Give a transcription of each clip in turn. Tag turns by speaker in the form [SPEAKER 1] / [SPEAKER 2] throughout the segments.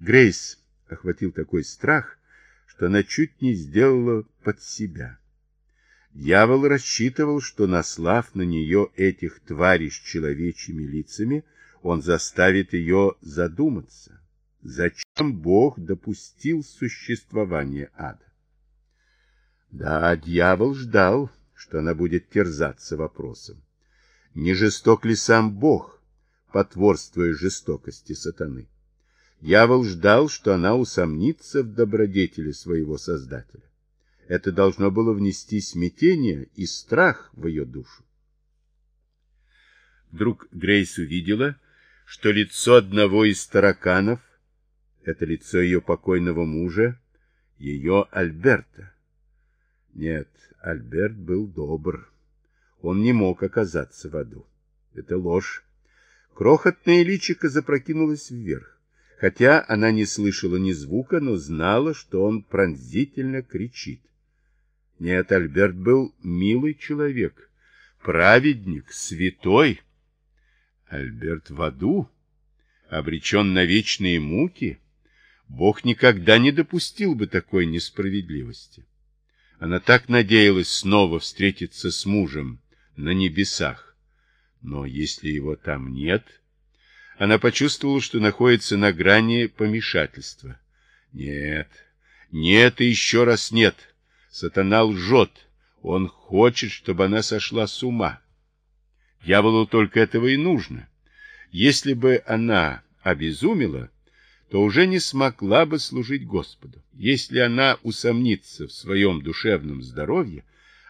[SPEAKER 1] Грейс охватил такой страх, что она чуть не сделала под себя. Дьявол рассчитывал, что, наслав на нее этих тварей с человечьими лицами, он заставит ее задуматься, зачем Бог допустил существование ада. Да, дьявол ждал, что она будет терзаться вопросом. Не жесток ли сам Бог, потворствуя жестокости сатаны? Дьявол ждал, что она усомнится в добродетели своего Создателя. Это должно было внести смятение и страх в ее душу. Вдруг Грейс увидела, что лицо одного из тараканов, это лицо ее покойного мужа, ее Альберта. Нет, Альберт был добр. Он не мог оказаться в аду. Это ложь. Крохотное личико запрокинулось вверх. Хотя она не слышала ни звука, но знала, что он пронзительно кричит. Нет, Альберт был милый человек, праведник, святой. Альберт в аду, обречен на вечные муки. Бог никогда не допустил бы такой несправедливости. Она так надеялась снова встретиться с мужем на небесах. Но если его там нет, она почувствовала, что находится на грани помешательства. Нет, нет и еще раз нет. Сатана лжет. Он хочет, чтобы она сошла с ума. Дьяволу только этого и нужно. Если бы она обезумела, то уже не смогла бы служить Господу. Если она усомнится в своем душевном здоровье,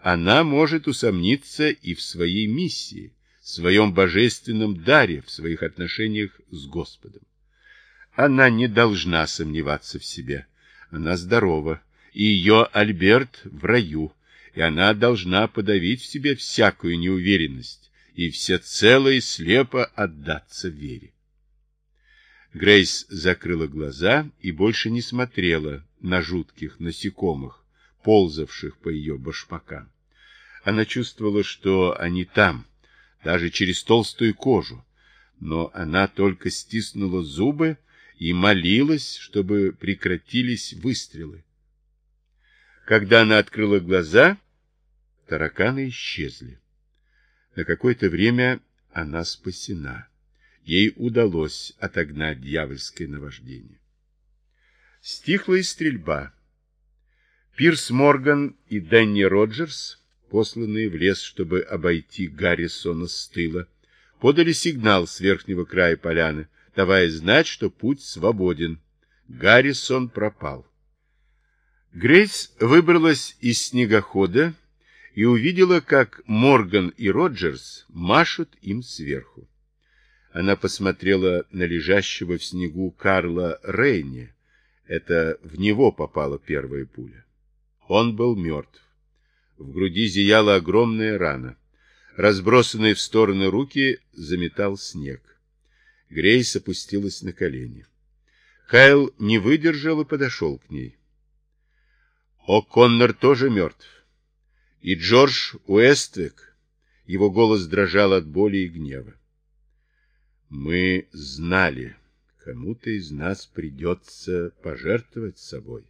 [SPEAKER 1] она может усомниться и в своей миссии, в своем божественном даре, в своих отношениях с Господом. Она не должна сомневаться в себе. Она здорова, и ее Альберт в раю, и она должна подавить в себе всякую неуверенность и всецело и слепо отдаться вере. Грейс закрыла глаза и больше не смотрела на жутких насекомых, ползавших по ее башмакам. Она чувствовала, что они там, даже через толстую кожу, но она только стиснула зубы и молилась, чтобы прекратились выстрелы. Когда она открыла глаза, тараканы исчезли. На какое-то время она спасена ей удалось отогнать дьявольское наваждение. Стихла и стрельба. Пирс Морган и Дэнни Роджерс, посланные в лес, чтобы обойти Гаррисона с тыла, подали сигнал с верхнего края поляны, давая знать, что путь свободен. Гаррисон пропал. Грейс выбралась из снегохода и увидела, как Морган и Роджерс машут им сверху. Она посмотрела на лежащего в снегу Карла Рейни. Это в него попала первая пуля. Он был мертв. В груди зияла огромная рана. Разбросанные в стороны руки заметал снег. Грейс опустилась на колени. Кайл не выдержал и подошел к ней. О, Коннор тоже мертв. И Джордж Уэствик. Его голос дрожал от боли и гнева. Мы знали, кому-то из нас придется пожертвовать собой.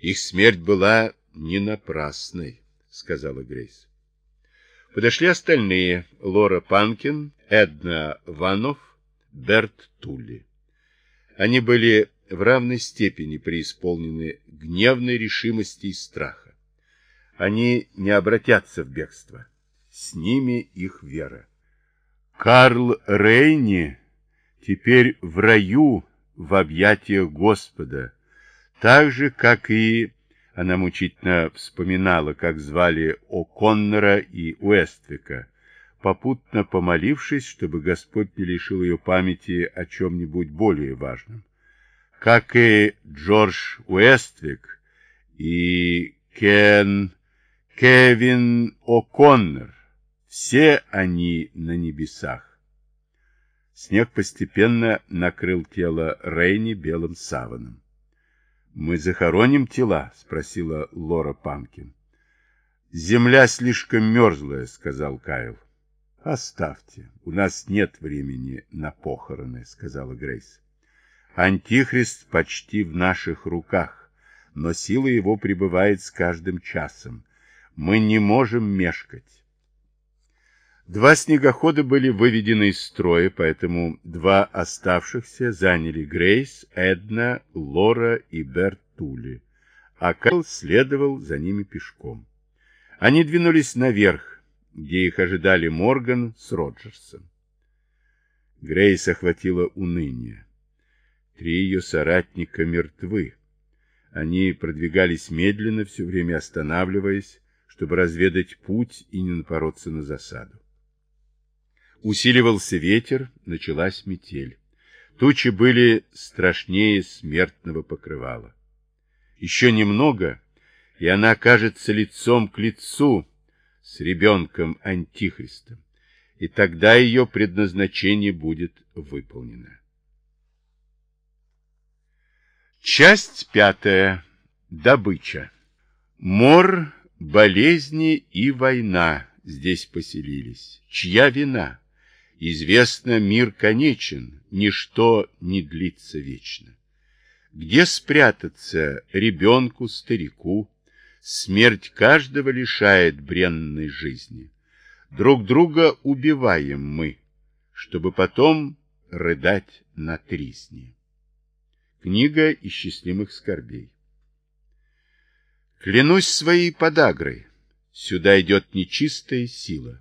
[SPEAKER 1] Их смерть была не напрасной, сказала Грейс. Подошли остальные — Лора Панкин, Эдна Ванов, Берт Тулли. Они были в равной степени преисполнены гневной решимости и страха. Они не обратятся в бегство. С ними их вера. Карл Рейни теперь в раю в объятиях Господа, так же, как и она мучительно вспоминала, как звали О'Коннора и Уэствика, попутно помолившись, чтобы Господь не лишил ее памяти о чем-нибудь более важном. Как и Джордж Уэствик и Кен Кевин О'Коннор, все они на небесах. Снег постепенно накрыл тело Рейни белым саваном. «Мы захороним тела?» — спросила Лора Панкин. «Земля слишком мерзлая», — сказал Кайл. «Оставьте, у нас нет времени на похороны», — сказала Грейс. Антихрист почти в наших руках, но сила его пребывает с каждым часом. Мы не можем мешкать. Два снегохода были выведены из строя, поэтому два оставшихся заняли Грейс, Эдна, Лора и Бертули, а Кайл следовал за ними пешком. Они двинулись наверх, где их ожидали Морган с Роджерсом. Грейс охватило уныние. Три ее соратника мертвы. Они продвигались медленно, все время останавливаясь, чтобы разведать путь и не напороться на засаду. Усиливался ветер, началась метель. Тучи были страшнее смертного покрывала. Еще немного, и она окажется лицом к лицу с ребенком Антихристом, и тогда ее предназначение будет выполнено. Часть пятая. Добыча. Мор, болезни и война здесь поселились. Чья вина? Известно, мир конечен, ничто не длится вечно. Где спрятаться ребенку, старику? Смерть каждого лишает бренной жизни. Друг друга убиваем мы, чтобы потом рыдать на тризне. Книга исчислимых скорбей. Клянусь своей подагрой, сюда идет нечистая сила.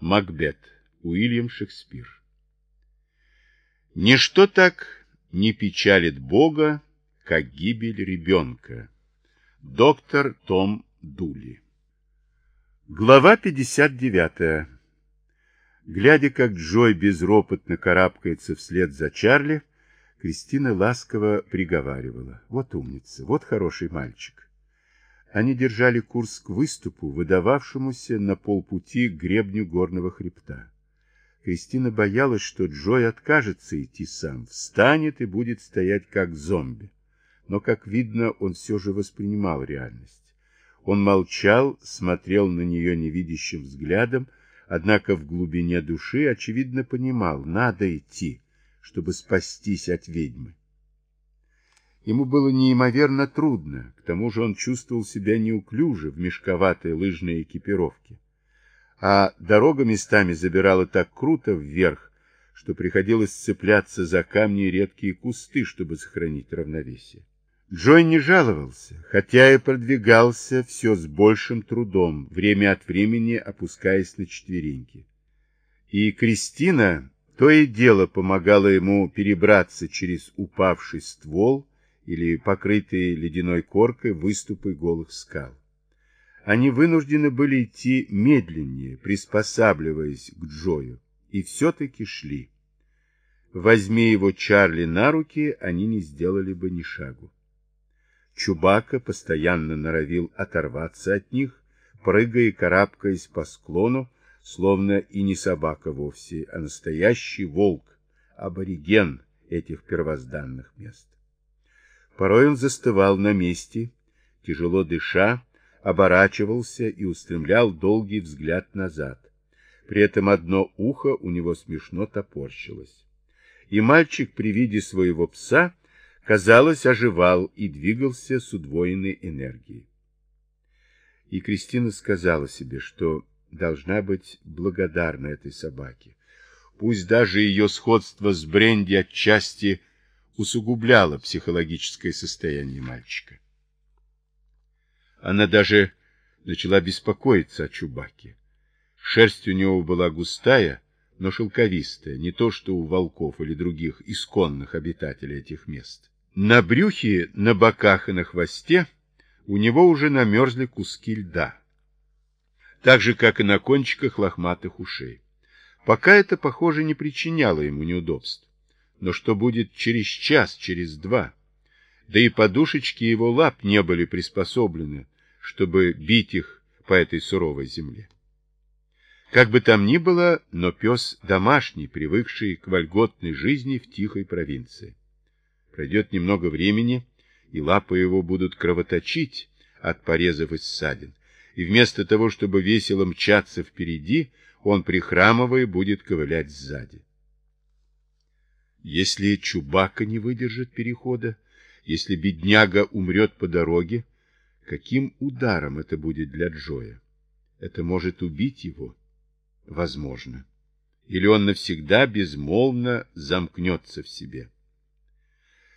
[SPEAKER 1] Макбет, Уильям Шекспир. Ничто так не печалит Бога, как гибель ребенка. Доктор Том Дули. Глава 59. Глядя, как Джой безропотно карабкается вслед за Чарли, Кристина ласково приговаривала. Вот умница, вот хороший мальчик. Они держали курс к выступу, выдававшемуся на полпути гребню горного хребта. Кристина боялась, что Джой откажется идти сам, встанет и будет стоять как зомби. Но, как видно, он все же воспринимал реальность. Он молчал, смотрел на нее невидящим взглядом, однако в глубине души, очевидно, понимал, надо идти чтобы спастись от ведьмы. Ему было неимоверно трудно, к тому же он чувствовал себя неуклюже в мешковатой лыжной экипировке. А дорога местами забирала так круто вверх, что приходилось цепляться за камни и редкие кусты, чтобы сохранить равновесие. Джой не жаловался, хотя и продвигался все с большим трудом, время от времени опускаясь на четвереньки. И Кристина то и дело помогало ему перебраться через упавший ствол или покрытые ледяной коркой выступы голых скал. Они вынуждены были идти медленнее, приспосабливаясь к Джою, и все-таки шли. Возьми его Чарли на руки, они не сделали бы ни шагу. Чубака постоянно норовил оторваться от них, прыгая и карабкаясь по склону, словно и не собака вовсе, а настоящий волк, абориген этих первозданных мест. Порой он застывал на месте, тяжело дыша, оборачивался и устремлял долгий взгляд назад. При этом одно ухо у него смешно топорщилось. И мальчик при виде своего пса, казалось, оживал и двигался с удвоенной энергией. И Кристина сказала себе, что должна быть благодарна этой собаке. Пусть даже ее сходство с Бренди отчасти усугубляло психологическое состояние мальчика. Она даже начала беспокоиться о Чубаке. Шерсть у него была густая, но шелковистая, не то что у волков или других исконных обитателей этих мест. На брюхе, на боках и на хвосте у него уже намерзли куски льда так же, как и на кончиках лохматых ушей. Пока это, похоже, не причиняло ему неудобств. Но что будет через час, через два? Да и подушечки его лап не были приспособлены, чтобы бить их по этой суровой земле. Как бы там ни было, но пес домашний, привыкший к вольготной жизни в тихой провинции. Пройдет немного времени, и лапы его будут кровоточить от порезов и ссадин, и вместо того, чтобы весело мчаться впереди, он, прихрамывая, будет ковылять сзади. Если Чубака не выдержит перехода, если бедняга умрет по дороге, каким ударом это будет для Джоя? Это может убить его? Возможно. Или он навсегда безмолвно замкнется в себе.